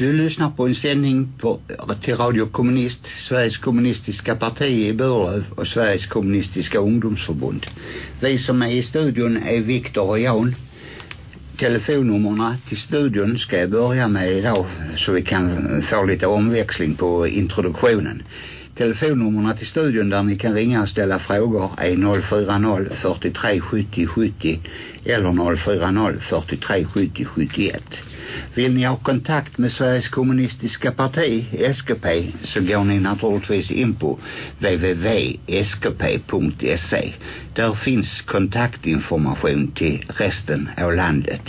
Du lyssnar på en sändning på, till Radio Kommunist, Sveriges kommunistiska parti i Burlöv och Sveriges kommunistiska ungdomsförbund. Vi som är i studion är Viktor och Jan. Telefonnummerna till studion ska jag börja med idag så vi kan få lite omväxling på introduktionen. Telefonnummerna till studion där ni kan ringa och ställa frågor är 040 43 70 70 eller 040 43 70 71. Vill ni ha kontakt med Sveriges kommunistiska parti, SKP, så går ni naturligtvis in på www.skp.se. Där finns kontaktinformation till resten av landet.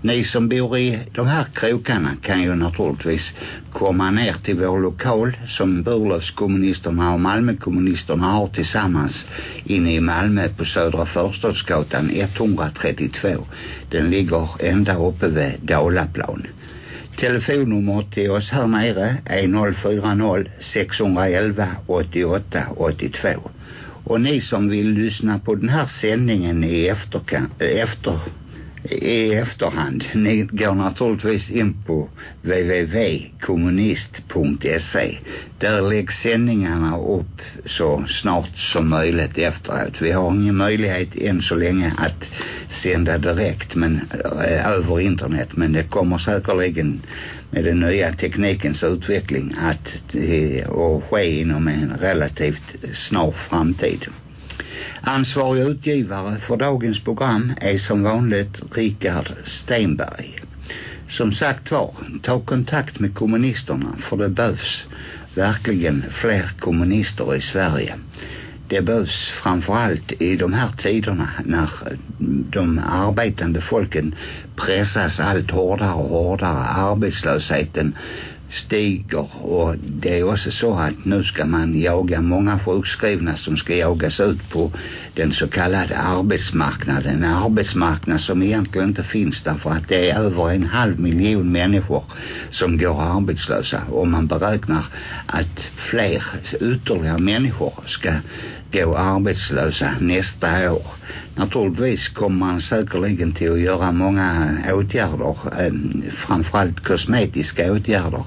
Ni som bor i de här krokarna kan ju naturligtvis komma ner till vår lokal som Burlövskommunisterna och Malmökommunisterna har tillsammans inne i Malmö på Södra Förstadsgatan 132. Den ligger ända uppe vid Dalaplan. Telefonnummer till oss här nere är 040 611 88 82. Och ni som vill lyssna på den här sändningen i efterkant eh, efter i efterhand. Ni går naturligtvis in på www.kommunist.se. Där läggs sändningarna upp så snart som möjligt efteråt. Vi har ingen möjlighet än så länge att sända direkt men eh, över internet. Men det kommer säkerligen med den nya teknikens utveckling att eh, äh, och ske inom en relativt snar framtid. Ansvarig utgivare för dagens program är som vanligt Richard Steinberg. Som sagt var, ta kontakt med kommunisterna för det behövs verkligen fler kommunister i Sverige. Det behövs framförallt i de här tiderna när de arbetande folken pressas allt hårdare och hårdare. Arbetslösheten stiger och det är också så att nu ska man jaga många sjukskrivna som ska jagas ut på den så kallade arbetsmarknaden. En arbetsmarknad som egentligen inte finns därför att det är över en halv miljon människor som går arbetslösa och man beräknar att fler ytterligare människor ska gå arbetslösa nästa år. Naturligtvis kommer man säkerligen till att göra många åtgärder, eh, framförallt kosmetiska åtgärder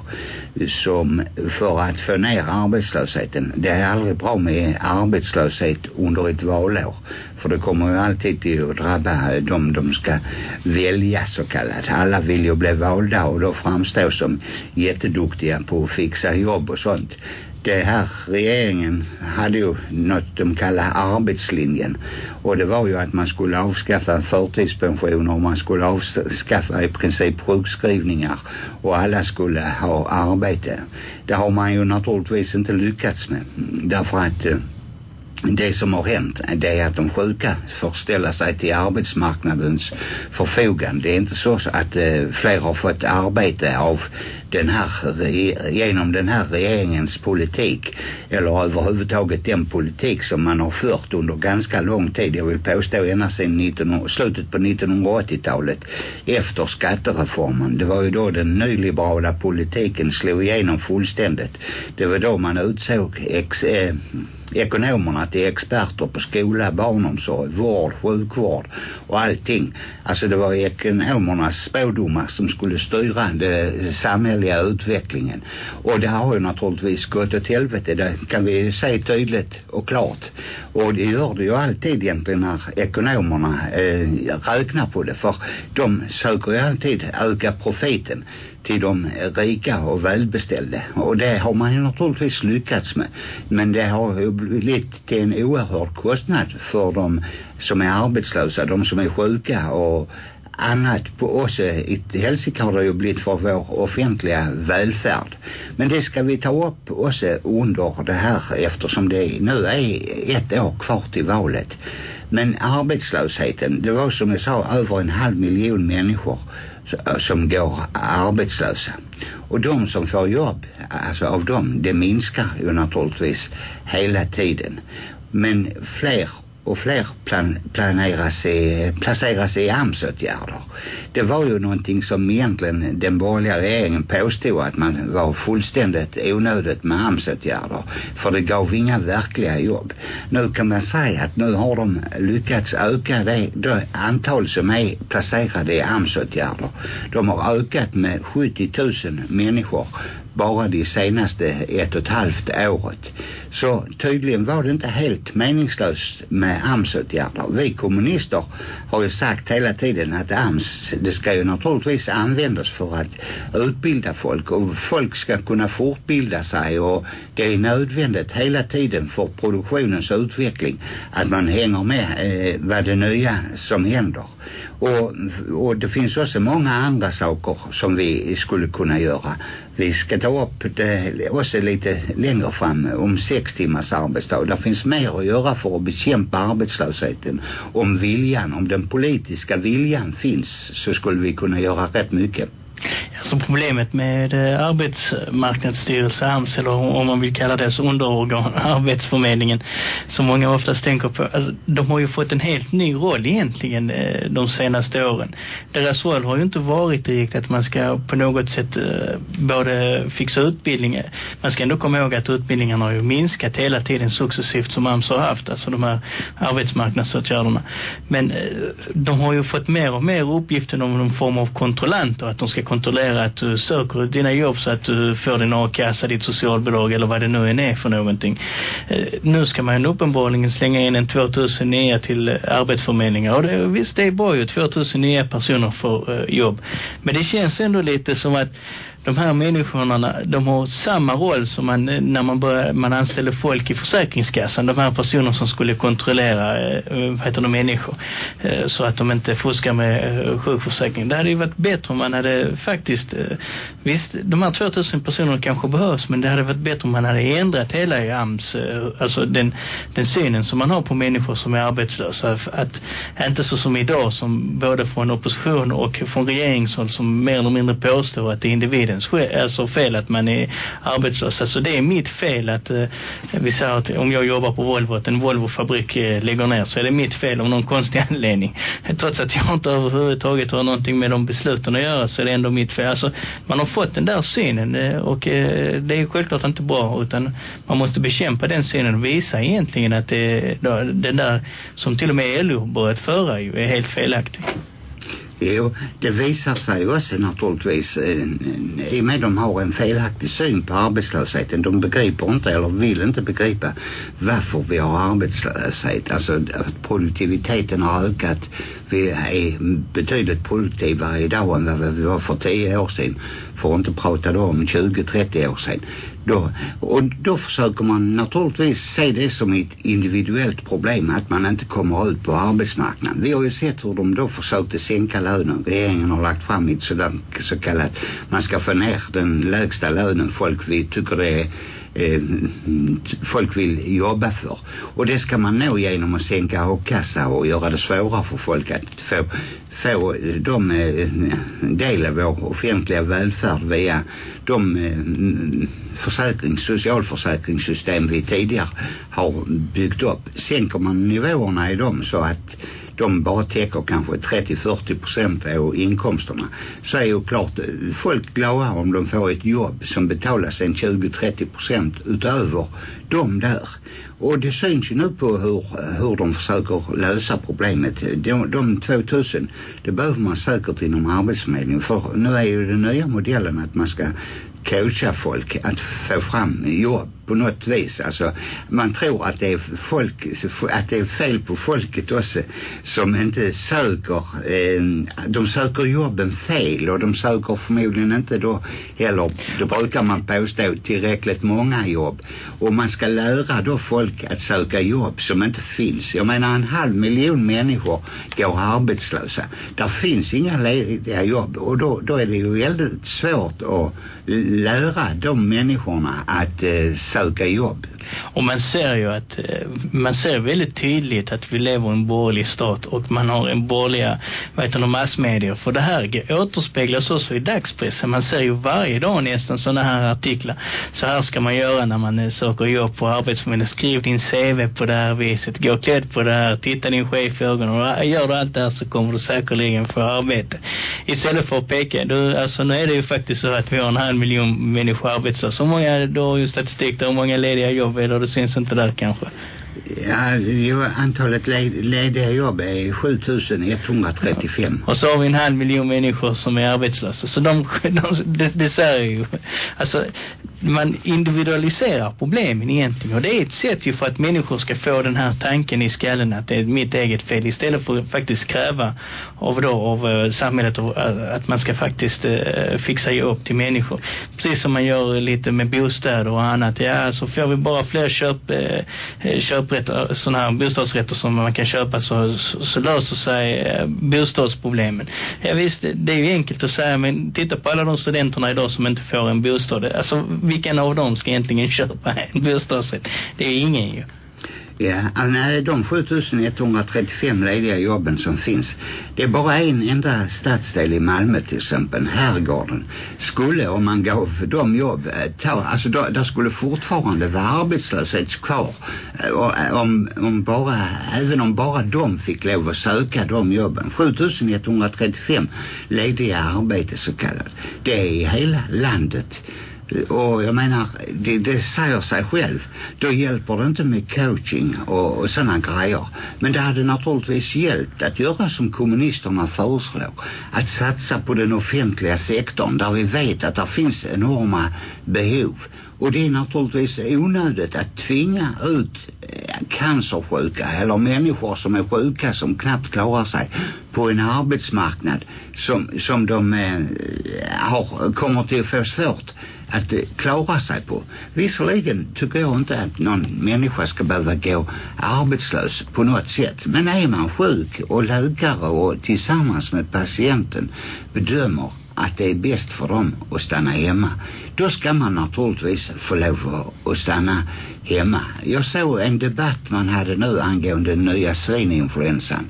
som för att få ner arbetslösheten. Det är aldrig bra med arbetslöshet under ett valår. För det kommer ju alltid till att drabba de de ska välja så kallat. Alla vill ju bli valda och då framstå som jätteduktiga på att fixa jobb och sånt det här regeringen hade ju något de kallar arbetslinjen och det var ju att man skulle avskaffa förtidspensioner och man skulle avskaffa i princip sjukskrivningar och alla skulle ha arbete det har man ju naturligtvis inte lyckats med därför att eh, det som har hänt det är att de sjuka får ställa sig till arbetsmarknadens förfogande. Det är inte så att eh, fler har fått arbete av den här, genom den här regeringens politik eller överhuvudtaget den politik som man har fört under ganska lång tid. Jag vill påstå ända sedan 19, slutet på 1980-talet efter skattereformen. Det var ju då den nyliberala politiken slog igenom fullständigt. Det var då man utsåg ex, eh, ekonomerna till experter på skola, barnomsorg, vård, sjukvård och allting. Alltså det var ekonomernas spådomar som skulle styra det samhället samhälleliga utvecklingen. Och det har ju naturligtvis gått åt helvete, det kan vi se tydligt och klart. Och det gör det ju alltid egentligen när ekonomerna eh, räknar på det. För de söker ju alltid öka profiten till de rika och välbeställda. Och det har man ju naturligtvis lyckats med. Men det har ju blivit till en oerhörd kostnad för de som är arbetslösa, de som är sjuka och annat på oss eh, i helsike har det ju blivit för vår offentliga välfärd. Men det ska vi ta upp oss eh, under det här eftersom det nu är ett år kvar till valet. Men arbetslösheten, det var som jag sa över en halv miljon människor eh, som går arbetslösa. Och de som får jobb, alltså av dem, det minskar ju naturligtvis hela tiden. Men fler och fler plan, planeras i, placeras i AMS-åtgärder. Det var ju någonting som egentligen den borgerliga regeringen påstod att man var fullständigt onödigt med AMS-åtgärder. För det gav inga verkliga jobb. Nu kan man säga att nu har de lyckats öka det, det antal som är placerade i AMS-åtgärder. De har ökat med 70 000 människor bara de senaste ett och ett halvt året. Så tydligen var det inte helt meningslöst med AMS-åtgärder. Vi kommunister har ju sagt hela tiden att AMS, det ska ju naturligtvis användas för att utbilda folk och folk ska kunna fortbilda sig och det är nödvändigt hela tiden för produktionens utveckling att man hänger med eh, vad det nya som händer. Och, och det finns också många andra saker som vi skulle kunna göra. Vi ska ta upp det också lite längre fram om sex timmars arbetsdag. Det finns mer att göra för att bekämpa arbetslösheten. Om viljan, om den politiska viljan finns så skulle vi kunna göra rätt mycket. Alltså problemet med eh, arbetsmarknadsstyrelsen, arbetsmarknadsstyrelse AMS eller om man vill kalla det så underorgan arbetsförmedlingen som många oftast tänker på. Alltså, de har ju fått en helt ny roll egentligen eh, de senaste åren. Deras roll har ju inte varit direkt att man ska på något sätt eh, både fixa utbildningar. Man ska ändå komma ihåg att utbildningarna har ju minskat hela tiden successivt som AMS har haft. Alltså de här arbetsmarknadsåtgärderna. Men de har ju fått mer och mer uppgifter om någon form av kontrollanter att de ska kontrollera att eh, du söker dina jobb så att du får din a-kassa, ditt socialbidrag eller vad det nu än är för någonting. Eh, nu ska man uppenbarligen slänga in en 2000 nya till arbetsförmedlingar och det, visst det är bra ju 2000 nya personer får eh, jobb. Men det känns ändå lite som att de här människorna, de har samma roll som man, när man, börjar, man anställer folk i försäkringskassan. De här personer som skulle kontrollera eh, vad heter de, människor. Eh, så att de inte fuskar med eh, sjukförsäkringen. Det hade ju varit bättre om man hade faktiskt, visst de här 2000 personerna kanske behövs. Men det hade varit bättre om man hade ändrat hela i AMS, alltså den, den synen som man har på människor som är arbetslösa. Att, inte så som idag som både från opposition och från regeringshåll som mer eller mindre påstår att det är individer individens alltså fel att man är arbetslös. Alltså det är mitt fel att eh, vi säger att om jag jobbar på Volvo att en Volvo-fabrik eh, lägger ner så är det mitt fel om någon konstig anledning. Trots att jag inte överhuvudtaget har någonting med de besluten att göra så är det ändå mitt fel. Alltså man har fått den där synen eh, och eh, det är självklart inte bra utan man måste bekämpa den synen och visa egentligen att eh, det, den där som till och med LO börjat föra ju är helt felaktig. Jo, det visar sig också naturligtvis eh, eh, i och med de har en felaktig syn på arbetslösheten. De begriper inte eller vill inte begripa varför vi har arbetslöshet. Alltså att produktiviteten har ökat. Vi är betydligt produktivare idag än vad vi var för tio år sedan. För att inte prata då om 20-30 år sedan. Då, och då försöker man naturligtvis se det som ett individuellt problem att man inte kommer ut på arbetsmarknaden. Vi har ju sett hur de då försökte sänka lönen. Regeringen har lagt fram ett sådant så kallat, man ska få ner den lägsta lönen folk vi tycker det är eh, folk vill jobba för. Och det ska man nå genom att sänka a-kassa och göra det svårare för folk att få, få eh, de eh, del av vår offentliga välfärd via de eh, försäkrings, socialförsäkringssystem vi tidigare har byggt upp. Sänker man nivåerna i dem så att de bara täcker kanske 30-40 procent av inkomsterna så är ju klart folk glada om de får ett jobb som betalas en 20-30 procent utöver de där. Och det syns ju nu på hur, hur de försöker lösa problemet. De, de 2000 det behöver man säkert inom arbetsförmedlingen för nu är ju den nya modellen att man ska coacha folk att få fram jobb på något vis. Alltså, man tror att det är folk, att det är fel på folket också som inte söker, eh, de söker jobben fel och de söker förmodligen inte då heller, då brukar man påstå tillräckligt många jobb. Och man ska lära då folk att söka jobb som inte finns. Jag menar en halv miljon människor går arbetslösa. Där finns inga lediga jobb och då, då är det ju väldigt svårt att lära de människorna att eh, söka jobb och man ser ju att eh, man ser väldigt tydligt att vi lever i en borgerlig stat och man har en borgerliga vad heter det, massmedier. För det här återspeglas också i dagspressen. Man ser ju varje dag nästan sådana här artiklar. Så här ska man göra när man eh, söker jobb på Arbetsförmedlingen. Skriv din CV på det här viset. Gå klädd på det här. Titta din chef i ögonen. Och eh, gör du allt det här så kommer du säkerligen få arbete. Istället för att peka. Du, alltså nu är det ju faktiskt så att vi har en halv miljon människor arbetslösa. Hur många, då har ju statistik där, hur många lediga jobb är det? Det syns inte där kanske. Ja, jo, antalet led, lediga jobb är 7135. Och så har vi en halv miljon människor som är arbetslösa. Så de, de det, det säger ju, alltså man individualiserar problemen egentligen. Och det är ett sätt ju för att människor ska få den här tanken i skallen att det är mitt eget fel. Istället för att faktiskt kräva av, då, av eh, samhället eh, att man ska faktiskt uh, fixa jobb till människor. Precis som man gör lite med bostäder och annat. Ja, så får vi bara fler köp, uh, upprätta eh, sådana här bostadsrätter som man kan köpa så, så, så löser sig eh, bostadsproblemen. Ja visst, det är ju enkelt att säga men titta på alla de studenterna idag som inte får en bostad. Alltså vilken av dem ska egentligen köpa en bostadsrätt? Det är ingen ju. Ja, alltså, nej, de 7135 lediga jobben som finns. Det är bara en enda stadsdel i Malmö till exempel, Herrgården. Skulle, om man gav dem jobb, eh, ta, alltså då, där skulle fortfarande vara arbetslöshet kvar. Eh, eh, om, om bara, även om bara de fick lov att söka de jobben. 7135 lediga arbete så kallat. Det är i hela landet och jag menar det, det säger sig själv. Då hjälper det inte med coaching och, och sådana grejer. Men det hade naturligtvis hjälpt att göra som kommunisterna föreslår. Att satsa på den offentliga sektorn där vi vet att det finns enorma behov och det är naturligtvis onödigt att tvinga ut eh, cancersjuka eller människor som är sjuka som knappt klarar sig på en arbetsmarknad som, som de eh, har, kommer till att få svårt att eh, klara sig på. Visserligen tycker jag inte att någon människa ska behöva gå arbetslös på något sätt. Men är man sjuk och läkare och tillsammans med patienten bedömer att det är bäst för dem att stanna hemma. Då ska man naturligtvis få lov att stanna hemma. Jag såg en debatt man hade nu angående den nya svininfluensan.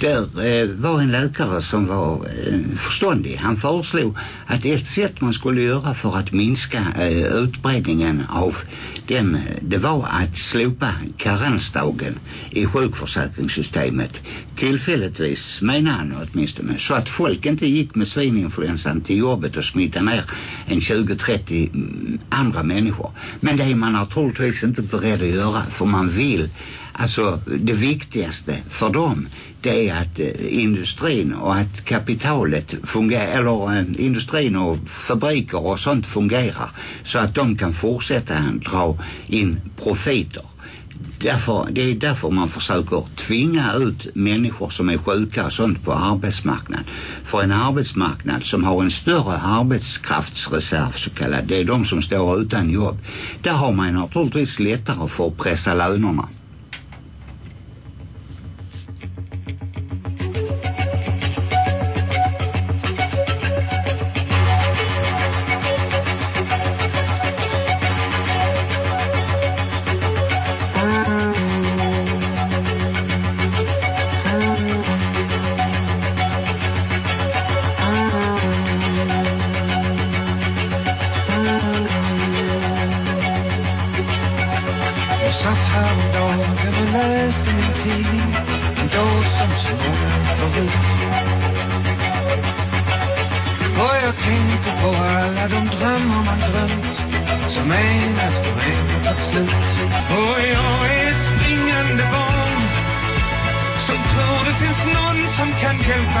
Där eh, var en läkare som var eh, förståndig. Han föreslog att ett sätt man skulle göra för att minska eh, utbredningen av den, eh, det var att slopa karensdagen i sjukförsäkringssystemet. Tillfälligtvis menar han åtminstone. Så att folk inte gick med svininfluensan till jobbet och smittade ner en 20-30 mm, andra människor. Men det är man naturligtvis inte beredd att göra för man vill. Alltså det viktigaste för dem det är att eh, industrin och att kapitalet fungerar eller eh, industrin och fabriker och sånt fungerar så att de kan fortsätta dra in profiter därför, det är därför man försöker tvinga ut människor som är sjuka och sånt på arbetsmarknaden. För en arbetsmarknad som har en större arbetskraftsreserv så kallad, det är de som står utan jobb. Där har man naturligtvis lättare för att pressa lönerna.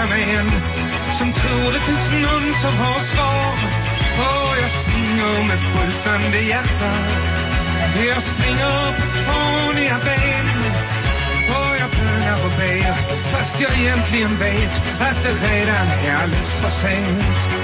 med som tror det finns någon som har svar. Och jag springer med bultande hjärta. Jag springer på tvåniga ben. Och jag bönar och ber fast jag egentligen vet att det redan är alldeles för sent.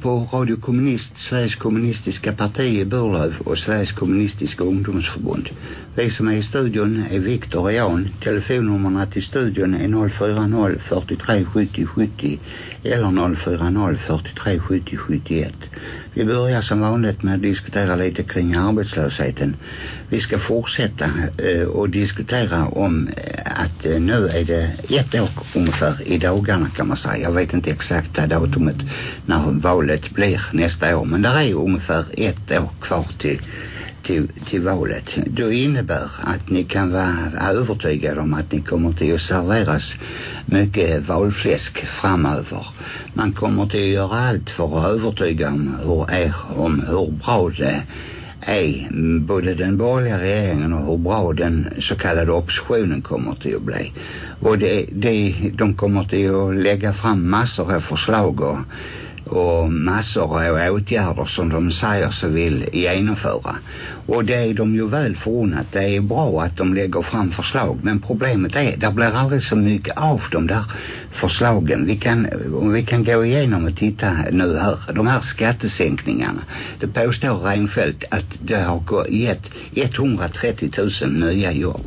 På Radio Kommunist, Sveriges kommunistiska parti i Burlöv och Sveriges kommunistiska ungdomsförbund. Vi som är i studion är Viktor och Jan. Telefonnummerna till studion är 040 43 70 70 eller 040 43 70 71. Vi börjar som vanligt med att diskutera lite kring arbetslösheten. Vi ska fortsätta eh, øh, och diskutera om øh, att eh, øh, nu är det ett år ungefär i dagarna kan man säga. Jag vet inte exakta datumet när valet blir nästa år. Men det är ungefär ett år kvar till till, till valet. Det innebär att ni kan vara övertygade om att ni kommer till att serveras mycket valfläsk framöver. Man kommer till att göra allt för att övertyga om hur, är, om hur bra det är både den borgerliga regeringen och hur bra den så kallade oppositionen kommer till att bli. Och det, det, de kommer till att lägga fram massor av förslag och och massor av åtgärder som de säger sig vill genomföra. Och det är de ju väl förunnat. Det är bra att de lägger fram förslag. Men problemet är, det blir aldrig så mycket av dem där förslagen. Vi kan, om vi kan gå igenom och titta nu här. De här skattesänkningarna. Det påstår Reinfeldt att det har gett 130 000 nya jobb.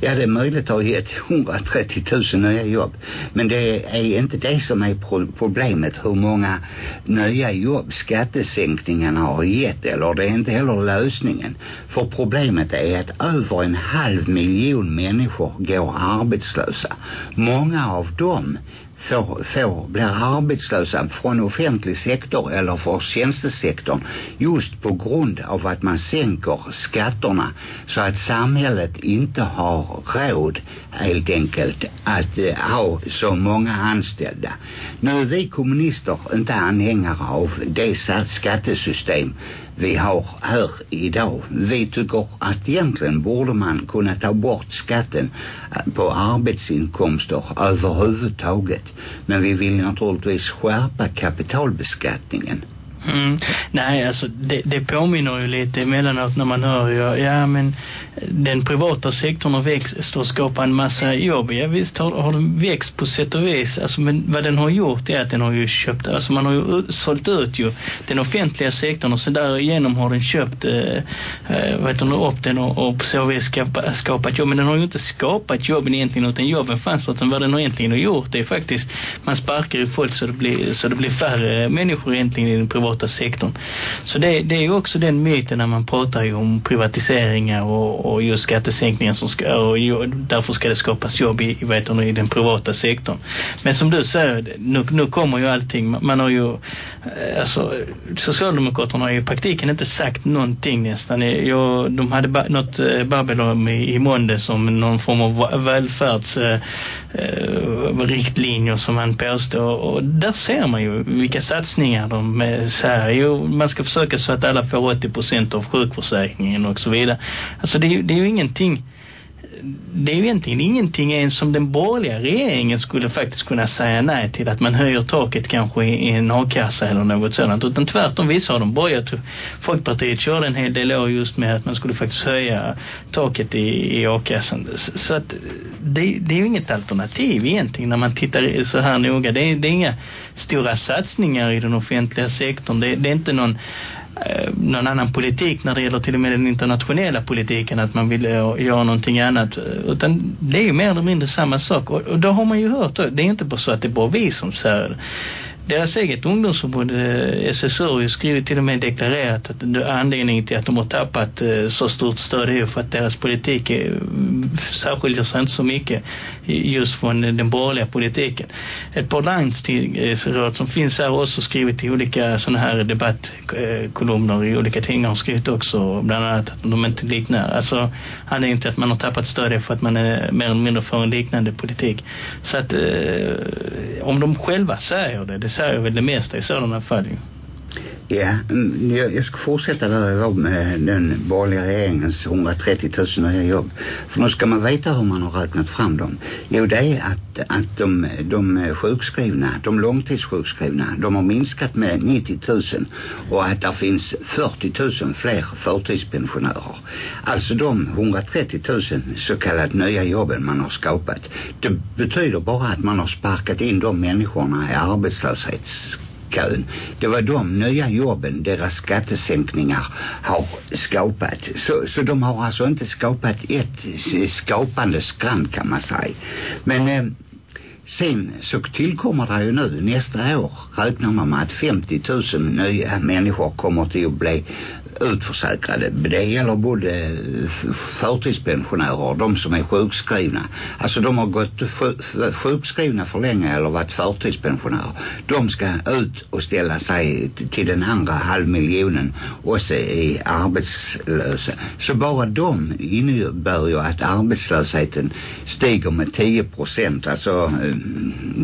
Ja, det är möjligt att ha gett 130 000 nya jobb. Men det är inte det som är problemet. Hur många nya jobb skattesänkningarna har gett. Eller det är inte heller lösningen. För problemet är att över en halv miljon människor går arbetslösa. Många av dem får, får blir arbetslösa från offentlig sektor eller från tjänstesektorn just på grund av att man sänker skatterna så att samhället inte har råd helt enkelt att eh, ha så många anställda. Nu är vi kommunister inte anhängare av det skattesystem vi har här idag. Vi tycker att egentligen borde man kunna ta bort skatten på arbetsinkomster överhuvudtaget. Men vi vill naturligtvis skärpa kapitalbeskattningen. Mm. Nej, alltså det, det påminner ju lite emellanåt när man hör ju, ja men den privata sektorn har växt och skapat en massa jobb. Ja visst har, har den växt på sätt och vis. Alltså men vad den har gjort är att den har ju köpt, alltså man har ju sålt ut ju den offentliga sektorn och så därigenom har den köpt eh, eh, vad heter det, upp den och, och på så vis skapa, skapat jobb. Men den har ju inte skapat jobben egentligen utan jobben fanns utan vad den har egentligen har gjort det är faktiskt man sparkar ju folk så det blir, så det blir färre människor egentligen i den privata sektorn. Så det, det är ju också den myten när man pratar ju om privatiseringar och och just skattesänkningen som ska, och därför ska det skapas jobb i, vet du, i den privata sektorn. Men som du säger, nu, nu kommer ju allting, man har ju eh, alltså Socialdemokraterna har ju i praktiken inte sagt någonting nästan. Eh, jag, de hade ba, något eh, babbel om i, i måndag som någon form av välfärds eh, eh, riktlinjer som han påstår och där ser man ju vilka satsningar de säger. Jo, man ska försöka så att alla får 80% av sjukförsäkringen och så vidare. Alltså det, är, det är ju ingenting det är ju egentligen ingenting ens som den borgerliga regeringen skulle faktiskt kunna säga nej till att man höjer taket kanske i, i en a-kassa eller något sådant. Utan tvärtom vissa av de borgerliga Folkpartiet körde en hel del år just med att man skulle faktiskt höja taket i, i a-kassan. Så, att det, det är ju inget alternativ egentligen när man tittar så här noga. Det är, det är inga stora satsningar i den offentliga sektorn. Det, det är inte någon Eh, någon annan politik när det gäller till och med den internationella politiken att man vill eh, göra någonting annat. Eh, utan det är ju mer eller mindre samma sak. Och, och då har man ju hört då, det är inte bara så att det är bara vi som säger deras eget ungdomsförbund eh, SSU har ju skrivit till och med deklarerat att anledningen till att de har tappat eh, så stort stöd är för att deras politik mm, särskiljer sig inte så mycket just från den borgerliga politiken. Ett par landstingsråd som finns här också skrivit i olika sådana här debattkolumner eh, i olika tidningar har skrivit också bland annat att de inte liknar alltså anledningen till att man har tappat stöd är för att man är mer eller mindre för en liknande politik. Så att om de själva säger det, det säger väl det mesta i sådana fall ju. Ja, jag, jag ska fortsätta där jag var med den borgerliga regeringens 130 000 nya jobb. För nu ska man veta hur man har räknat fram dem. Jo, det är att, att de, de sjukskrivna, de långtidssjukskrivna, de har minskat med 90 000 och att det finns 40 000 fler förtidspensionärer. Alltså de 130 000 så kallade nya jobben man har skapat. Det betyder bara att man har sparkat in de människorna i arbetslöshets kön. Det var de nya jobben deras skattesänkningar har skapat. Så, så de har alltså inte skapat ett skapande skram kan man säga. Men eh, Sen så tillkommer det ju nu nästa år räknar man med att 50 000 nya människor kommer till att bli utförsäkrade. Det gäller både eh, förtidspensionärer och de som är sjukskrivna. Alltså de har gått eh, sjukskrivna för länge eller varit förtidspensionärer. De ska ut och ställa sig till den andra halvmiljonen och se är arbetslösa. Så bara de innebär ju att arbetslösheten stiger med 10 procent. Alltså eh,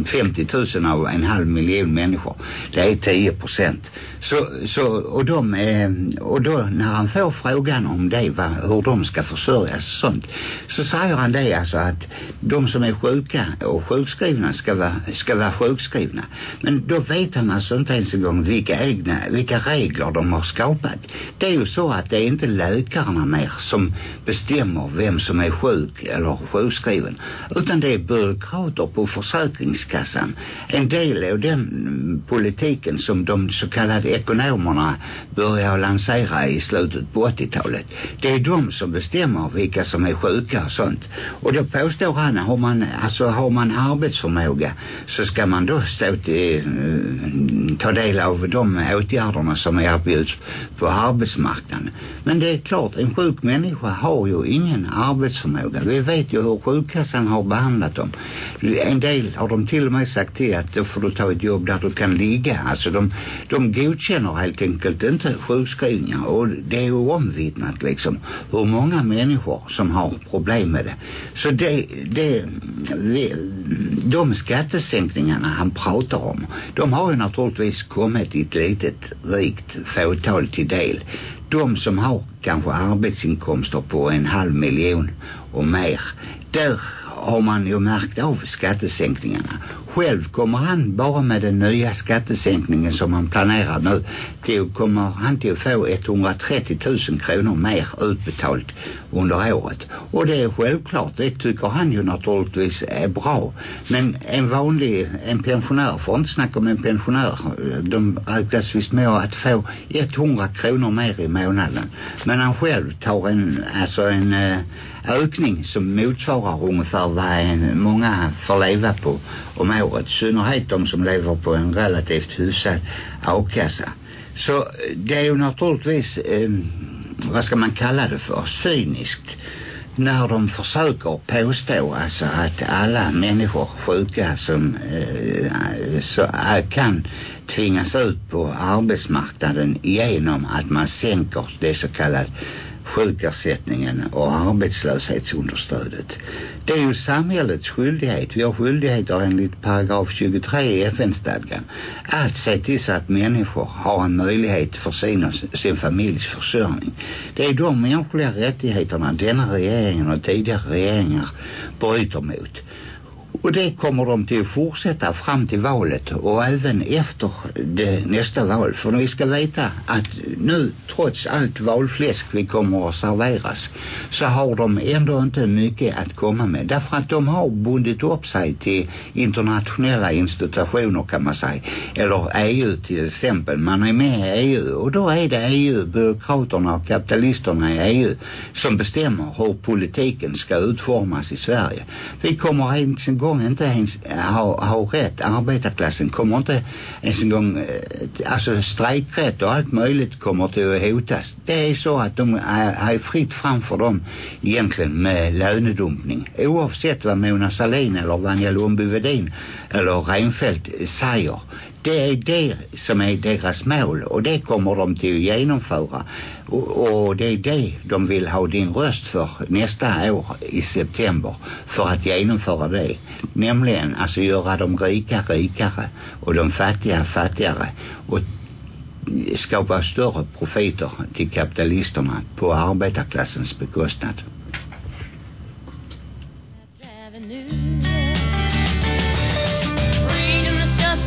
50 000 av en halv miljon människor. Det är 10 procent. Så, så, och de är, och då när han får frågan om det, va, hur de ska försörjas och sånt, så säger han det alltså att de som är sjuka och sjukskrivna ska vara, ska vara sjukskrivna. Men då vet han alltså inte ens en gång vilka egna, vilka regler de har skapat. Det är ju så att det är inte läkarna mer som bestämmer vem som är sjuk eller sjukskriven. Utan det är byråkrater på försäkringskassan. En del av den politiken som de så kallade ekonomerna började lansera i slutet på 80-talet. Det är de som bestämmer vilka som är sjuka och sånt. Och då påstår han, har man, alltså har man arbetsförmåga så ska man då stå till, eh, ta del av de åtgärderna som erbjuds på arbetsmarknaden. Men det är klart, en sjuk människa har ju ingen arbetsförmåga. Vi vet ju hur sjukkassan har behandlat dem. En del har de till och med sagt till att då får du ta ett jobb där du kan ligga. Alltså de, de godkänner helt enkelt inte sjukskrivningar och det är ju omvittnat liksom hur många människor som har problem med det. Så det, det, det de skattesänkningarna han pratar om de har ju naturligtvis kommit i ett litet rikt fåtal till del. De som har kanske arbetsinkomster på en halv miljon och mer där har man ju märkt av skattesänkningarna. Själv kommer han bara med den nya skattesänkningen som han planerar nu till kommer han till att få 130 000 kronor mer utbetalt under året. Och det är självklart, det tycker han ju naturligtvis är bra. Men en vanlig, en pensionär får inte snacka om en pensionär. De räknas visst med att få 100 kronor mer i månaden. Men han själv tar en, alltså en eh, ökning som motsvarar ungefär vad en, många får leva på om året. synnerhet de som lever på en relativt hyfsad a-kassa. Så eh, det är ju naturligtvis, eh, vad ska man kalla det för, cyniskt när de försöker påstå alltså att alla människor sjuka som eh, så, eh, kan tvingas ut på arbetsmarknaden genom att man sänker det så kallade sjukersättningen och arbetslöshetsunderstödet. Det är ju samhällets skyldighet. Vi har skyldigheter enligt paragraf 23 i FN-stadgan att se till så att människor har en möjlighet för sin och sin familjs försörjning. Det är de mänskliga rättigheterna denna regeringen och tidigare regeringar bryter mot. Och det kommer de till att fortsätta fram till valet och även efter det nästa val. För vi ska veta att nu trots allt valfläsk vi kommer att serveras så har de ändå inte mycket att komma med. Därför att de har bundit upp sig till internationella institutioner kan man säga. Eller EU till exempel. Man är med i EU och då är det EU, byråkraterna och kapitalisterna i EU som bestämmer hur politiken ska utformas i Sverige. Vi kommer ens en gång inte ens eh, ha, ha rätt. Arbetarklassen kommer inte ens en gång, eh, alltså strejkrätt och allt möjligt kommer till att hotas. Det är så att de är, är fritt framför dem egentligen med lönedumpning. Oavsett vad Mona Salin eller Vanja Lundby-Vedin eller Reinfeldt säger det är det som är deras mål och det kommer de till att genomföra och, och det är det de vill ha din röst för nästa år i september för att genomföra det nämligen alltså göra de rika rikare och de fattiga fattigare och skapa större profiter till kapitalisterna på arbetarklassens bekostnad.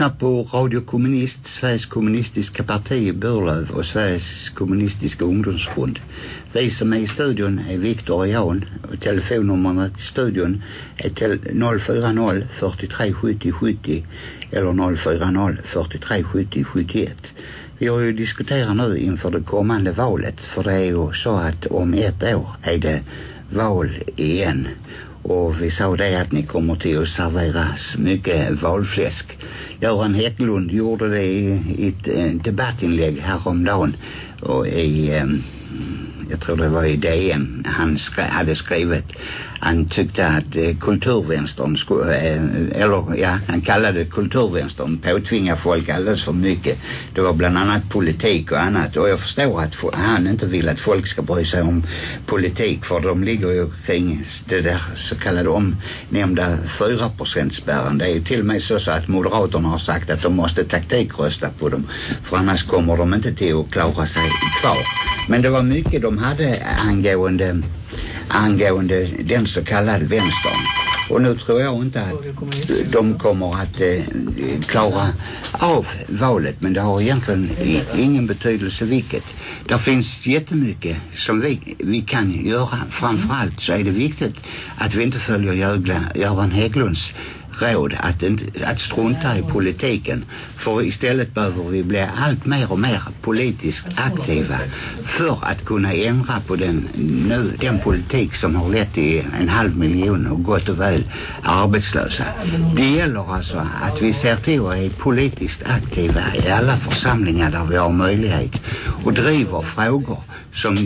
lyssnar på Radio Kommunist, Sveriges kommunistiska parti i Burlöv och Sveriges kommunistiska ungdomsfond. Vi som är i studion är Viktor och Jan och telefonnumret i studion är 040 43 70 70 eller 040 43 70 71. Vi har ju diskuterat nu inför det kommande valet för det är ju så att om ett år är det val igen och vi sa det att ni kommer till att serveras mycket valfläsk. Göran Hägglund gjorde det i, i ett debattinlägg häromdagen och i, eh, jag tror det var i DN han skri hade skrivit han tyckte att eh, kulturvänstern skulle, eh, eller ja, han kallade kulturvänstern påtvinga folk alldeles för mycket. Det var bland annat politik och annat och jag förstår att han inte vill att folk ska bry sig om politik för de ligger ju kring det där så kallade omnämnda 4% spärren. Det är ju till och med så, så att Moderaterna har sagt att de måste taktikrösta på dem för annars kommer de inte till att klara sig kvar. Men det var mycket de hade angående angående den så kallade vänstern. Och nu tror jag inte att de kommer att eh, klara av valet. Men det har egentligen ingen betydelse vilket. Det finns jättemycket som vi, vi kan göra. Framförallt så är det viktigt att vi inte följer Jögla, Göran Hägglunds råd att, inte, att strunta i politiken. För istället behöver vi bli allt mer och mer politiskt aktiva för att kunna ändra på den, nu, den politik som har lett till en halv miljon och gott och väl arbetslösa. Det gäller alltså att vi ser till att är politiskt aktiva i alla församlingar där vi har möjlighet och driver frågor som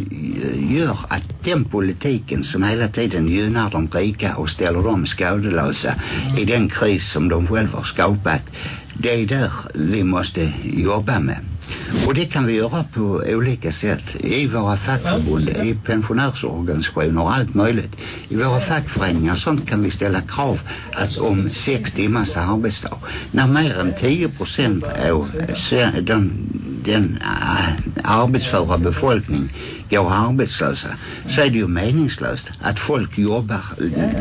gör att den politiken som hela tiden gynnar de rika och ställer dem skadelösa i den kris som de själva har skapat det är där vi måste jobba med och det kan vi göra på olika sätt i våra fackförbund, i pensionärsorganisationer och allt möjligt. I våra fackföreningar sånt kan vi ställa krav att om sex timmars arbetsdag. När mer än 10 procent av den, den äh, arbetsföra befolkning går arbetslösa så är det ju meningslöst att folk jobbar,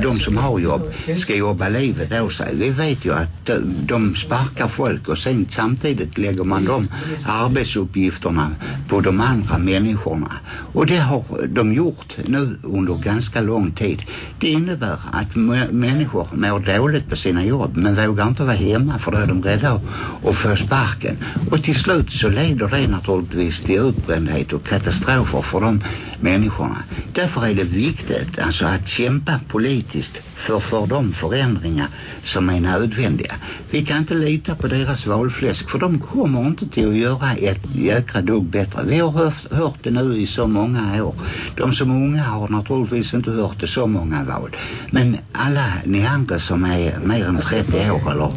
de som har jobb ska jobba livet av sig. Vi vet ju att de, de sparkar folk och sen samtidigt lägger man de arbetsuppgifterna på de andra människorna. Och det har de gjort nu under ganska lång tid. Det innebär att människor mår dåligt på sina jobb men vågar inte vara hemma för då är de rädda att få sparken. Och till slut så leder det naturligtvis till utbrändhet och katastrofer för de människorna. Därför är det viktigt alltså att kämpa politiskt för, för de förändringar som är nödvändiga. Vi kan inte lita på deras valfläsk för de kommer inte till att göra ett jäkla dugg bättre. Vi har hört, hört det nu i så många år. De som är unga har naturligtvis inte hört det så många val. Men alla ni andra som är mer än 30 år eller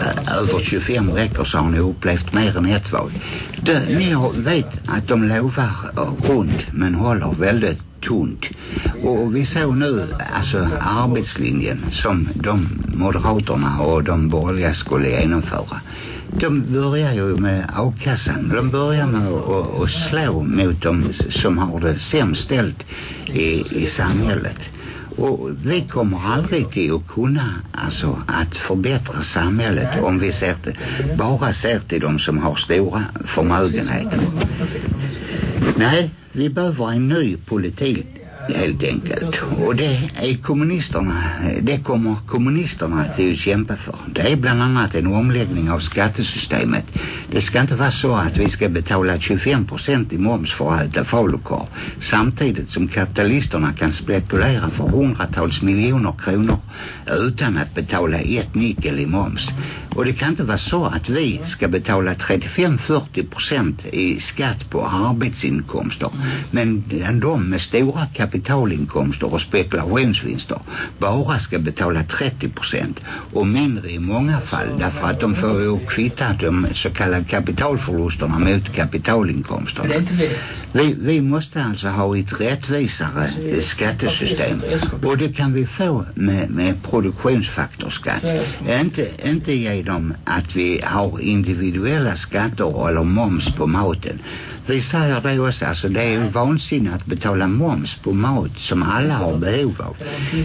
äh, över 25 veckor så har ni upplevt mer än ett val. Det, ni har, vet att de lovar eh, runt men håller väldigt tunt. Och vi såg nu alltså arbetslinjen som de moderaterna och de borgerliga skulle genomföra. De börjar ju med a-kassan. De börjar med att, att slå mot de som har det sämst ställt i, i samhället. Och vi kommer aldrig till att kunna alltså att förbättra samhället om vi ser till, bara ser till de som har stora förmögenheter. Nej, vi behöver en ny politik helt enkelt. Och det är kommunisterna, det kommer kommunisterna till att kämpa för. Det är bland annat en omläggning av skattesystemet. Det ska inte vara så att vi ska betala 25 procent i moms för att äta falukorv samtidigt som kapitalisterna kan spekulera för hundratals miljoner kronor utan att betala ett nickel i moms. Och det kan inte vara så att vi ska betala 35-40 procent i skatt på arbetsinkomster men de med stora kapitalinkomster och spekulationsvinster bara ska betala 30 procent. Och mindre i många fall därför att de får ju kvitta de så kallade kapitalförlusterna mot kapitalinkomsterna. Vi, vi måste alltså ha ett rättvisare skattesystem. Och det kan vi få med, med produktionsfaktorskatt. Inte, inte genom att vi har individuella skatter eller moms på maten vi säger det också, alltså det är ju vansinne att betala moms på mat som alla har behov av.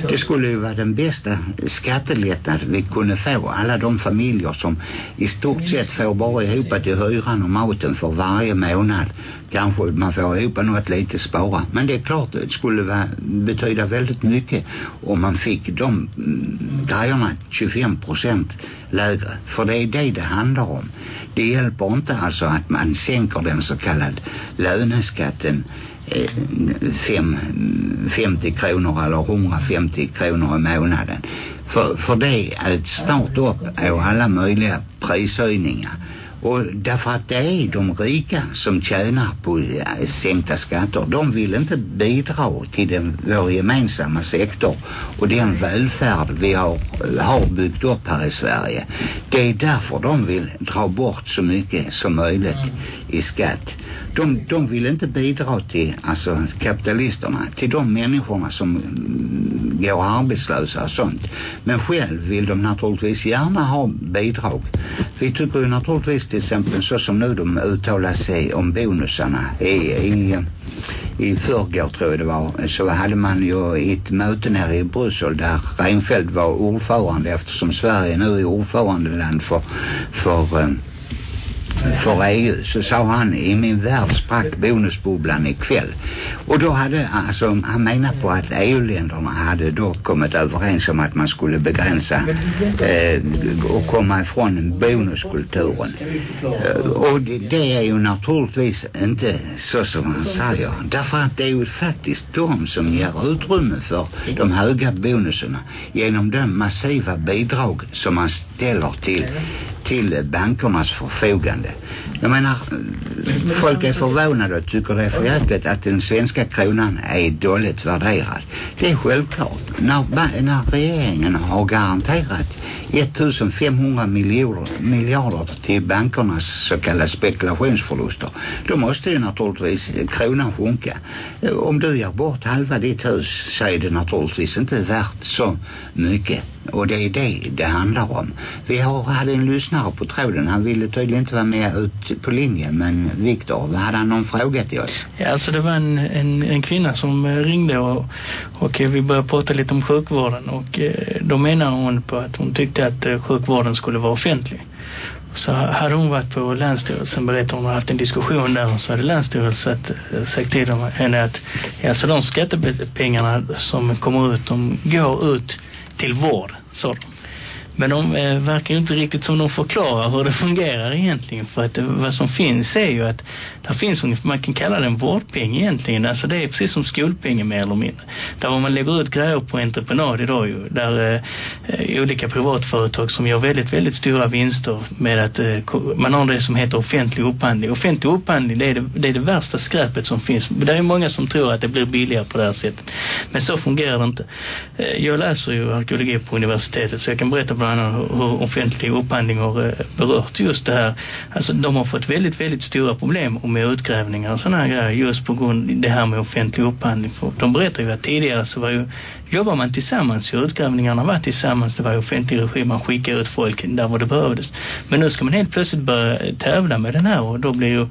Det skulle ju vara den bästa skattelättnad vi kunde få. Alla de familjer som i stort sett får bara ihop till hyran och maten för varje månad. Kanske man får ihop något lite spara. Men det är klart, det skulle vara, betyda väldigt mycket om man fick de mm, grejerna 25 procent lägre. För det är det det handlar om. Det hjälper inte alltså att man sänker den så kallade löneskatten eh, fem, mm, 50 kronor eller 150 kronor i månaden. För, för det är ett start upp av alla möjliga prishöjningar. Och därför att det är de rika som tjänar på eh, sänkta skatter. De vill inte bidra till den, vår gemensamma sektor och den välfärd vi har, eh, har byggt upp här i Sverige. Det är därför de vill dra bort så mycket som möjligt i skatt. De, de vill inte bidra till, alltså kapitalisterna, till de människorna som mm, går arbetslösa och sånt. Men själv vill de naturligtvis gärna ha bidrag. Vi tycker ju naturligtvis till exempel så som nu de uttalar sig om bonusarna. I, i, i förrgår tror jag det var så hade man ju ett möte nere i Bryssel där Reinfeldt var ordförande eftersom Sverige nu är ordförandeland för, för eh, för EU så sa han i min värld sprack bonusbubblan ikväll. Och då hade alltså han menar på att EU-länderna hade då kommit överens om att man skulle begränsa eh, och komma ifrån bonuskulturen. Eh, och det, det är ju naturligtvis inte så som han säger. Därför att det är ju faktiskt de som ger utrymme för de höga bonuserna genom de massiva bidrag som man ställer till till bankernas förfogande jag menar folk är förvånade och tycker det är för jäkligt att den svenska kronan är dåligt värderad. Det är självklart. När, när regeringen har garanterat 1500 miljoner, miljarder till bankernas så kallade spekulationsförluster. Då måste ju naturligtvis kronan sjunka. Om du ger bort halva ditt hus så är det naturligtvis inte värt så mycket. Och det är det det handlar om. Vi har, hade en lyssnare på tråden. Han ville tydligen inte vara med ut på linjen men Viktor, hade han någon fråga till oss? Ja, alltså det var en, en, en kvinna som eh, ringde och, och vi började prata lite om sjukvården. Och eh, då menar hon på att hon tyckte att eh, sjukvården skulle vara offentlig så hade hon varit på länsstyrelsen berättade hon haft en diskussion där så hade länsstyrelsen sagt till dem henne att alltså de skattepengarna som kommer ut de går ut till vård sa de. Men de eh, verkar ju inte riktigt som de förklarar hur det fungerar egentligen. För att eh, vad som finns är ju att där finns ungefär, man kan kalla det en vårdpeng egentligen. Alltså det är precis som skolpengen mer eller mindre. Där man lägger ut grejer på entreprenad idag ju. Där eh, olika privatföretag som gör väldigt, väldigt stora vinster med att eh, man har det som heter offentlig upphandling. Offentlig upphandling det är det, det är det värsta skräpet som finns. Det är många som tror att det blir billigare på det här sättet. Men så fungerar det inte. Eh, jag läser ju arkeologi på universitetet så jag kan berätta bland annat hur, offentlig upphandling har eh, berört just det här. Alltså de har fått väldigt, väldigt stora problem med utgrävningar och sådana här grejer just på grund av det här med offentlig upphandling. För de berättar ju att tidigare så var ju jobbar man tillsammans ju utgrävningarna var tillsammans det var offentlig regi man skickade ut folk där var det behövdes men nu ska man helt plötsligt börja tävla med den här och då blir ju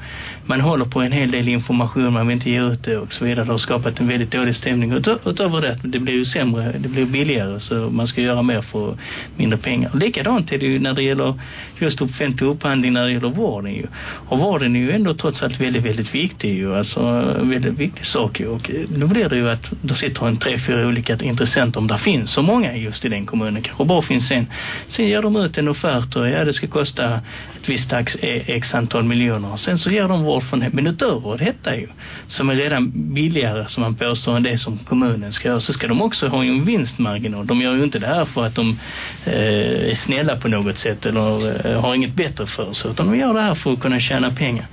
man håller på en hel del information man vill inte ge ut det och så vidare det har skapat en väldigt dålig stämning Ut, utöver det det blir ju sämre det blir billigare så man ska göra mer för mindre pengar. Likadant är det ju när det gäller just offentlig upphandling när det gäller vården ju. Och vården är ju ändå trots allt väldigt, väldigt viktig ju. Alltså väldigt viktig sak ju. Och då blir det ju att då sitter en tre, fyra olika intressenter om det finns så många just i den kommunen. Kanske bara finns en. Sen ger de ut en offert och ja det ska kosta ett visst tax, eh, x antal miljoner. Sen så ger de vård från Men utöver detta ju. Som är redan billigare som man påstår än det som kommunen ska göra. Så ska de också ha en vinstmarginal. De gör ju inte det här för att de eh, är snälla på något sätt eller eh, har inget bättre för sig. Utan de gör det här för att kunna tjäna pengar.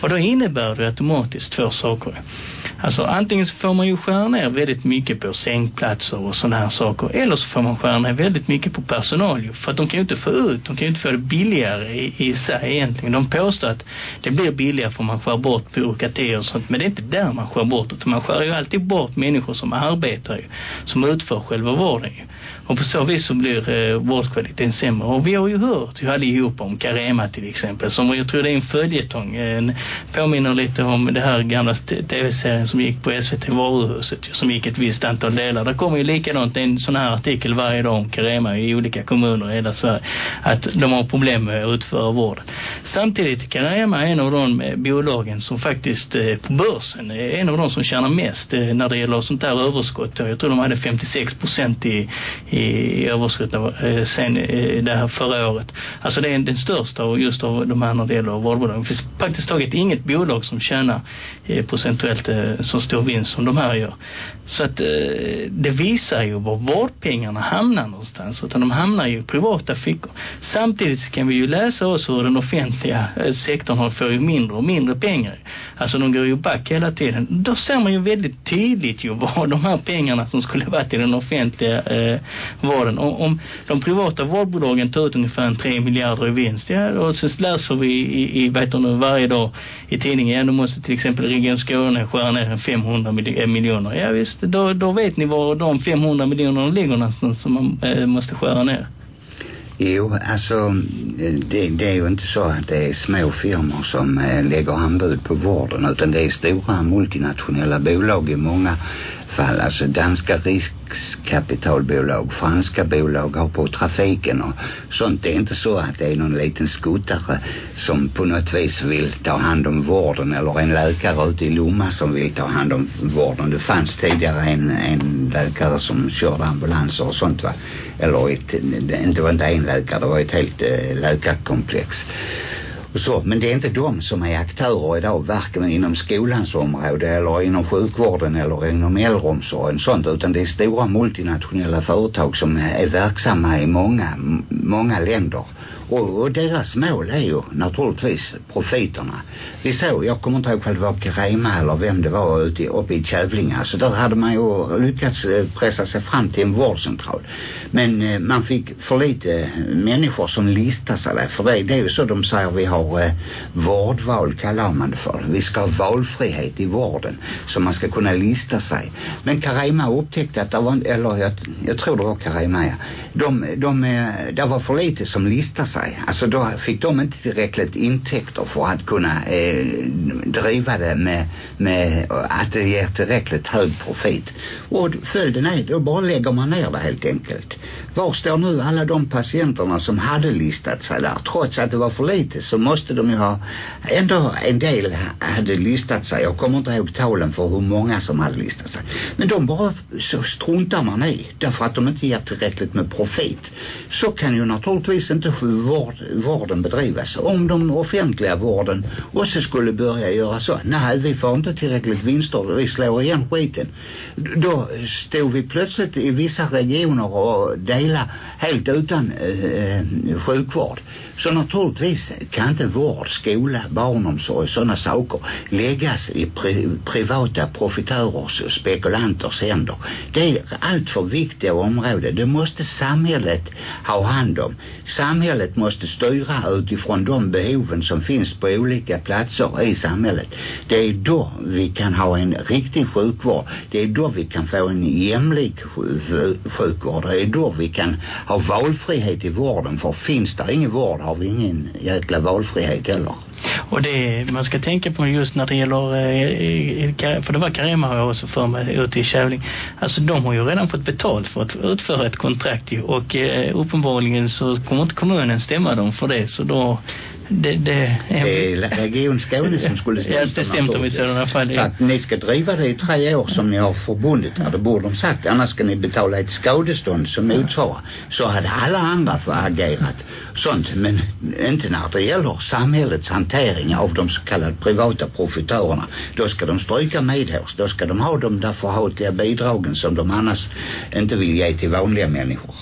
Och då innebär det automatiskt två saker. Alltså antingen så får man ju skära ner väldigt mycket på sängplatser och sådana här saker. Eller så får man skära ner väldigt mycket på personal ju. För att de kan ju inte få ut, de kan ju inte få det billigare i, i sig egentligen. De påstår att det blir billigare för man skär bort byråkrati och sånt. Men det är inte där man skär bort utan man skär ju alltid bort människor som arbetar ju. Som utför själva vården ju. Och på så vis så blir eh, vårdkvaliteten sämre. Och vi har ju hört ju allihopa om Carema till exempel. Som jag tror det är en följetong. Eh, en, påminner lite om det här gamla tv-serien som gick på SVT Varuhuset. Som gick ett visst antal delar. Det kommer ju likadant en sån här artikel varje dag om Carema i olika kommuner i hela Sverige. Att de har problem med att utföra vård. Samtidigt är Carema en av de eh, bolagen som faktiskt eh, på börsen är en av de som tjänar mest eh, när det gäller sånt här överskott. Jag tror de hade 56 procent i, i överskott eh, sen eh, det här förra året. Alltså det är den största och just av de här när det gäller vårdbolagen. Det finns praktiskt taget inget bolag som tjänar eh, procentuellt eh, så stor vinst som de här gör. Så att eh, det visar ju var vårdpengarna hamnar någonstans. Utan de hamnar ju i privata fickor. Samtidigt kan vi ju läsa också hur den offentliga eh, sektorn har får ju mindre och mindre pengar. Alltså de går ju back hela tiden. Då ser man ju väldigt tydligt ju var de här pengarna som skulle varit i den offentliga eh, vården. Om, om de privata vårdbolagen tar ut ungefär en 3 miljarder i vinst. Ja, och så läser vi i, i vet du, varje dag i tidningen. Ja, då måste till exempel Region Skåne skära ner 500 eh, miljoner. Ja visst, då, då vet ni var de 500 miljonerna ligger någonstans som man eh, måste skära ner. Jo, alltså eh, det, det är ju inte så att det är små firmor som eh, lägger anbud på vården utan det är stora multinationella bolag i många fall. Alltså danska riskkapitalbolag, franska bolag har på trafiken och sånt. Det är inte så att det är någon liten skuttare som på något vis vill ta hand om vården eller en läkare ute i Lomma som vill ta hand om vården. Det fanns tidigare en, en läkare som körde ambulanser och sånt va. Eller ett, det var inte en läkare, det var ett helt äh, läkarkomplex och så. Men det är inte de som är aktörer idag, varken inom skolans område eller inom sjukvården eller inom äldreomsorgen sånt, utan det är stora multinationella företag som är verksamma i många, många länder. Och, och deras mål är ju naturligtvis profiterna. Vi såg, jag kommer inte ihåg om det var Carema eller vem det var ute uppe i Kävlinga. Så där hade man ju lyckats eh, pressa sig fram till en vårdcentral. Men eh, man fick för lite människor som listade sig där. För det, det är ju så de säger vi har eh, vårdval kallar man det för. Vi ska ha valfrihet i vården. Så man ska kunna lista sig. Men Carema upptäckte att det var, eller jag, jag tror det var Carema ja. De, de, eh, det var för lite som listade sig. Alltså då fick de inte tillräckligt intäkter för att kunna eh, driva det med, med att det ger tillräckligt hög profit. Och följden är, då bara lägger man ner det helt enkelt. Var står nu alla de patienterna som hade listat sig där? Trots att det var för lite så måste de ju ha, ändå en del hade listat sig. Jag kommer inte ihåg talen för hur många som hade listat sig. Men de bara så struntar man i därför att de inte ger tillräckligt med profit. Så kan ju naturligtvis inte vård, vården bedrivas. Om de offentliga vården också skulle börja göra så. Nej, vi får inte tillräckligt vinster. Vi slår igen skiten. Då stod vi plötsligt i vissa regioner och dela helt utan eh, eh sjukvård. Så naturligtvis kan inte vård, skola, barnomsorg sådana saker läggas i pri privata profitörers och spekulanters händer. Det är allt för viktiga områden. Det måste samhället ha hand om. Samhället måste styra utifrån de behoven som finns på olika platser i samhället. Det är då vi kan ha en riktig sjukvård. Det är då vi kan få en jämlik sjukvård. Det är då vi kan ha valfrihet i vården. För finns det ingen vård har vi ingen jäkla valfrihet heller. Och det man ska tänka på just när det gäller, eh, för det var Carema har jag också för mig ute i Kävling. Alltså de har ju redan fått betalt för att utföra ett kontrakt ju. Och eh, uppenbarligen så kommer inte kommunen stämma dem för det. Så då, det, det är... Region Skåne som skulle Ja, det stämt dem i sådana fall. Så att ni ska driva det i tre år som ni har förbundit här, det borde de sagt. Annars ska ni betala ett skadestånd som motsvarar. Så hade alla andra för agerat sånt. Men inte när det gäller samhällets hantering av de så kallade privata profitörerna. Då ska de stryka medhårs. Då ska de ha de där förhatliga bidragen som de annars inte vill ge till vanliga människor.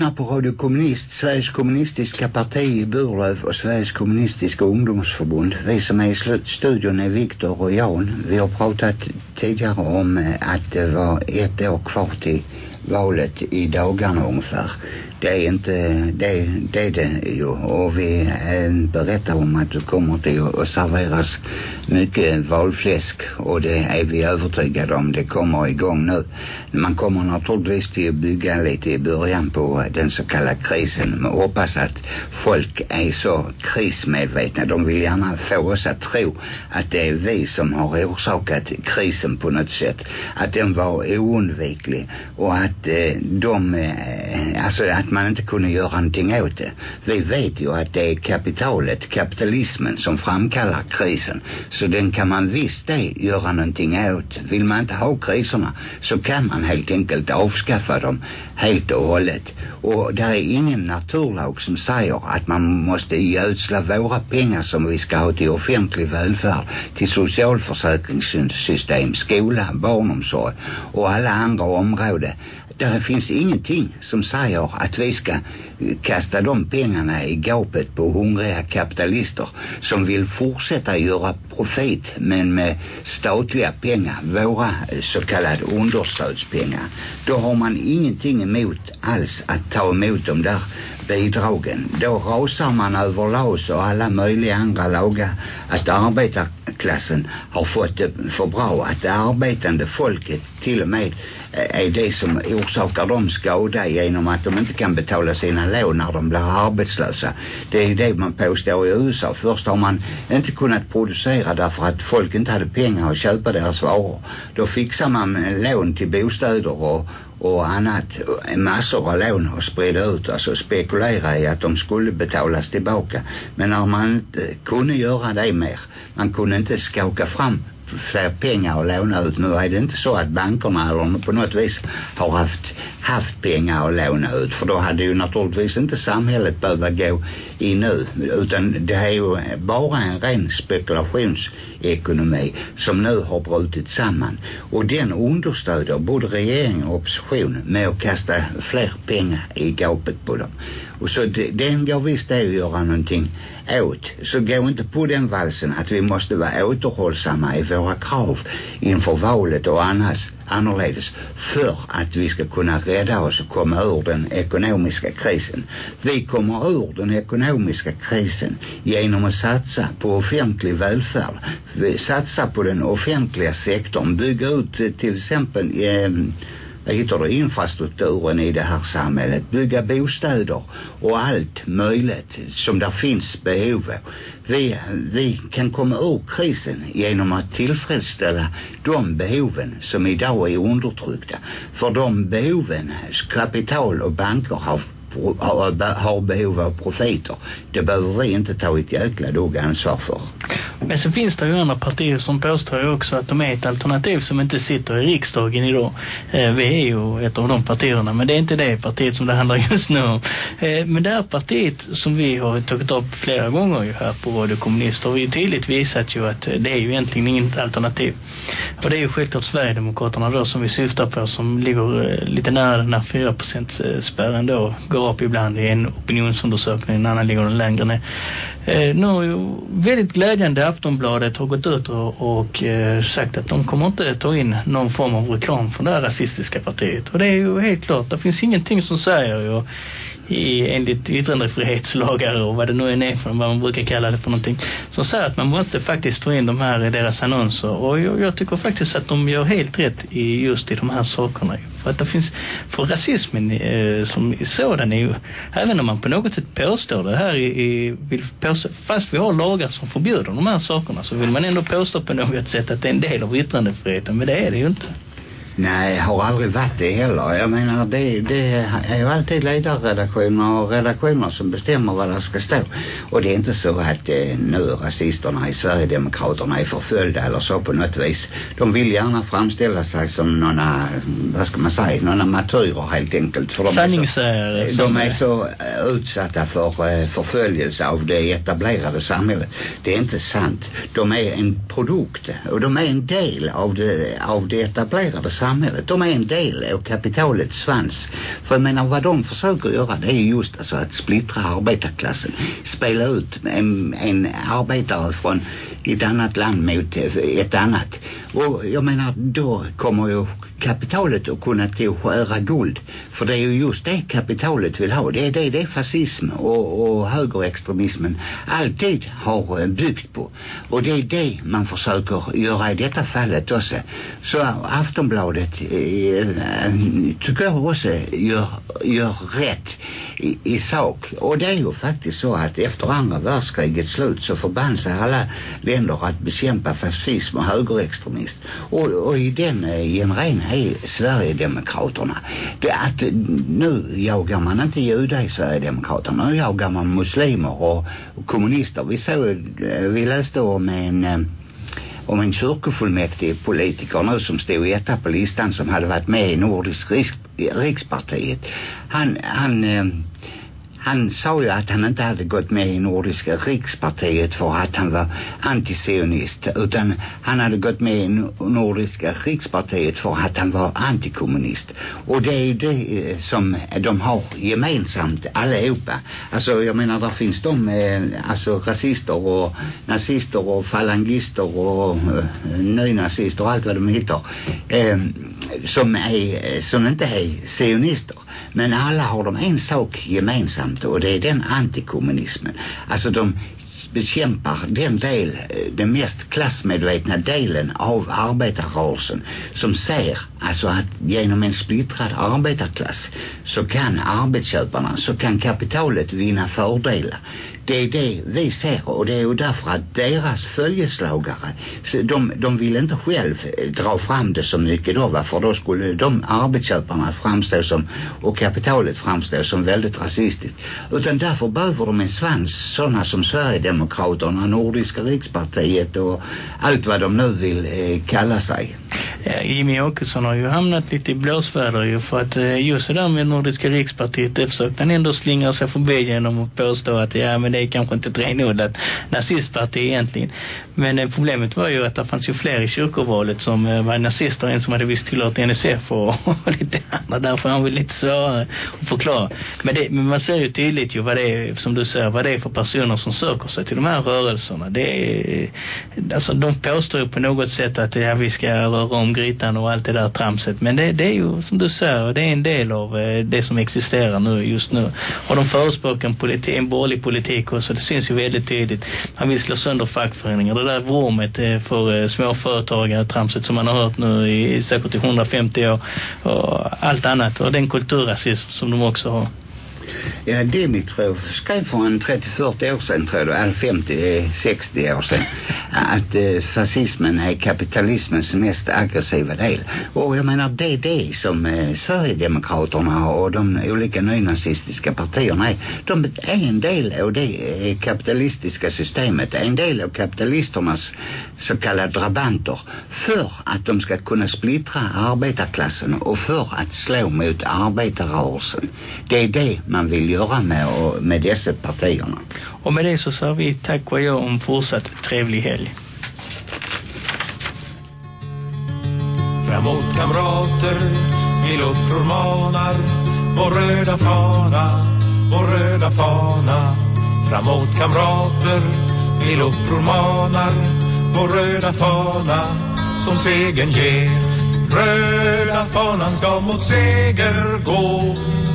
Lyssnar på Radio Kommunist, Sveriges kommunistiska parti i Burlöv och Sveriges kommunistiska ungdomsförbund. Vi som är i studion är Viktor och Jan. Vi har pratat tidigare om eh, att det var ett år kvar till valet i dagarna ungefär. Det är inte, det, det är det ju. Och vi eh, berättar om att det kommer till att serveras mycket valfläsk och det är vi övertygade om. Det kommer igång nu. Man kommer naturligtvis till att bygga lite i början på den så kallade krisen. Men hoppas att folk är så krismedvetna. De vill gärna få oss att tro att det är vi som har orsakat krisen på något sätt. Att den var oundviklig och att eh, de, eh, alltså att man inte kunde göra någonting åt det. Vi vet ju att det är kapitalet, kapitalismen som framkallar krisen. Så den kan man visst det göra någonting åt. Vill man inte ha kriserna så kan man helt enkelt avskaffa dem helt och hållet. Och där är ingen naturlag som säger att man måste gödsla våra pengar som vi ska ha till offentlig välfärd, till socialförsäkringssystem, skola, barnomsorg och alla andra områden. Där finns ingenting som säger att vi ska eh, kasta de pengarna i gapet på hungriga kapitalister som vill fortsätta göra profit men med statliga pengar, våra eh, så kallade understödspengar. Då har man ingenting emot alls att ta emot de där bidragen. Då rasar man över LAS och alla möjliga andra lagar att arbetarklassen har fått det för bra. Att det arbetande folket till och med eh, är det som orsakar dem skada genom att de inte kan betala sina lån när de blir arbetslösa. Det är det man påstår i USA. Först har man inte kunnat producera därför att folk inte hade pengar att köpa deras varor. Då fixar man lån till bostäder och, och annat, massor av lån och sprida ut, alltså spekulera i att de skulle betalas tillbaka. Men när man inte eh, kunde göra det mer, man kunde inte skaka fram fler pengar att låna ut. Nu är det inte så att bankerna eller på något vis har haft, haft pengar att låna ut. För då hade ju naturligtvis inte samhället behövt gå in nu. Utan det är ju bara en ren spekulationsekonomi som nu har brutit samman. Och den understöder både regering och opposition med att kasta fler pengar i gapet på dem. Och så det, den går visst det att göra någonting åt. Så gå inte på den valsen att vi måste vara återhållsamma i våra krav inför valet och annars annorledes för att vi ska kunna rädda oss och komma ur den ekonomiska krisen. Vi kommer ur den ekonomiska krisen genom att satsa på offentlig välfärd. Vi satsar på den offentliga sektorn, bygga ut till exempel eh, vad heter det, infrastrukturen i det här samhället. Bygga bostäder och allt möjligt som där finns behov av. Vi, vi kan komma ur krisen genom att tillfredsställa de behoven som idag är undertryckta. För de behoven, kapital och banker har har, har behov av profiter. Det behöver vi inte ta ett jäkla dugg ansvar för. Men så finns det ju andra partier som påstår ju också att de är ett alternativ som inte sitter i riksdagen idag. Eh, vi är ju ett av de partierna, men det är inte det partiet som det handlar just nu om. Eh, men det här partiet som vi har tagit upp flera gånger ju här på Radio Kommunister har ju tydligt visat ju att det är ju egentligen inget alternativ. Och det är ju självklart Sverigedemokraterna då som vi syftar på som ligger eh, lite nära den här 4% eh, spärren då går upp ibland i en opinionsundersökning, en annan ligger den längre ner. Eh, nu är ju väldigt glädjande Aftonbladet har gått ut och, och eh, sagt att de kommer inte ta in någon form av reklam från det här rasistiska partiet. Och det är ju helt klart, det finns ingenting som säger ju i, enligt yttrandefrihetslagar och vad det nu än är för vad man brukar kalla det för någonting som säger att man måste faktiskt ta in de här i deras annonser. Och jag, jag tycker faktiskt att de gör helt rätt i just i de här sakerna. För att det finns för rasismen eh, som sådan är ju även om man på något sätt påstår det här i, i vill påstå, fast vi har lagar som förbjuder de här sakerna så vill man ändå påstå på något sätt att det är en del av yttrandefriheten. Men det är det ju inte. Nej, har aldrig varit det heller. Jag menar, det, det är ju alltid ledarredaktioner och redaktioner som bestämmer vad det ska stå. Och det är inte så att eh, nu rasisterna i Sverigedemokraterna är förföljda eller så på något vis. De vill gärna framställa sig som några, vad ska man säga, några martyrer helt enkelt. För de Sanningssägare. är så, de är så eh, utsatta för eh, förföljelse av det etablerade samhället. Det är inte sant. De är en produkt och de är en del av det, av det etablerade samhället. De är en del av kapitalets svans. För jag menar vad de försöker göra det är ju just alltså att splittra arbetarklassen. Spela ut en, en arbetare från ett annat land mot ett annat. Och jag menar då kommer ju kapitalet att kunna till att skära guld. För det är ju just det kapitalet vill ha. Det är det, det är fascism och, och högerextremismen alltid har eh, byggt på. Och det är det man försöker göra i detta fallet också. Så Aftonbladet eh, tycker jag också gör, gör rätt i, i sak. Och det är ju faktiskt så att efter andra världskrigets slut så förband sig alla länder att bekämpa fascism och högerextremism. Och, och i den øh, eh, genren är Sverigedemokraterna. Det att øh, nu jagar man inte judar i Sverigedemokraterna. Nu jagar man muslimer och, kommunister. Vi såg, øh, vi läste om en om en kyrkofullmäktig politiker nu som stod i etta på listan som hade varit med i Nordisk riks, rikspartiet. Han, han eh, han sa ju att han inte hade gått med i Nordiska rikspartiet för att han var antisionist utan han hade gått med i Nordiska rikspartiet för att han var antikommunist. Och det är ju det eh, som de har gemensamt allihopa. Alltså jag menar där finns de eh, alltså rasister och nazister och falangister och eh, nynazister och allt vad de heter eh, som är eh, som inte är sionister men alla har de en sak gemensamt och det är den antikommunismen. Alltså de bekämpar den del, eh, den mest klassmedvetna delen av arbetarrörelsen som ser alltså att genom en splittrad arbetarklass så kan arbetsköparna, så kan kapitalet vinna fördelar. Det är det vi ser och det är ju därför att deras följeslagare de, de vill inte själv eh, dra fram det så mycket då va, för då skulle de arbetsköparna framstå som och kapitalet framstå som väldigt rasistiskt utan därför behöver de en svans sådana som Sverigedemokraterna, Nordiska rikspartiet och allt vad de nu vill eh, kalla sig. Ja, Jimmy Åkesson har ju hamnat lite i blåsväder ju för att eh, just det där med Nordiska rikspartiet det försökte han ändå slingra sig förbi genom att påstå att ja men det det är kanske inte ett renodlat nazistparti egentligen. Men eh, problemet var ju att det fanns ju fler i kyrkovalet som eh, var nazister, en som hade visst tillhört NSF och, och lite andra. Därför han väl lite svårare att förklara. Men, det, men man ser ju tydligt ju vad det är, som du säger, vad det är för personer som söker sig till de här rörelserna. Det är, eh, alltså de påstår ju på något sätt att ja, vi ska röra om grytan och allt det där tramset. Men det, det är ju som du säger, det är en del av eh, det som existerar nu just nu. Och de förespråkar en, politi en borgerlig politik också. Det syns ju väldigt tydligt. Man vill slå sönder fackföreningar. Det där vråmet eh, för eh, småföretagare, tramset som man har hört nu i säkert i 150 år. Och allt annat. Och den kulturrasism som de också har. Ja, Dimitrov skrev för en 30-40 år sedan tror jag, eller 50, 60 år sedan att eh, fascismen är kapitalismens mest aggressiva del. Och jag menar det är det som eh, Sverigedemokraterna och de olika nynazistiska partierna är. De är en del av det eh, kapitalistiska systemet, en del av kapitalisternas så kallade drabanter för att de ska kunna splittra arbetarklassen och för att slå mot arbetarrörelsen. Det är det man vill göra med, och, med dessa partierna. Och med det så sa vi tack och adjö om fortsatt trevlig helg. Framåt kamrater, till uppror manar Vår röda fana, vår röda fana Framåt kamrater, till uppror manar Vår röda fana, som segern ger Röda fanan ska mot seger gå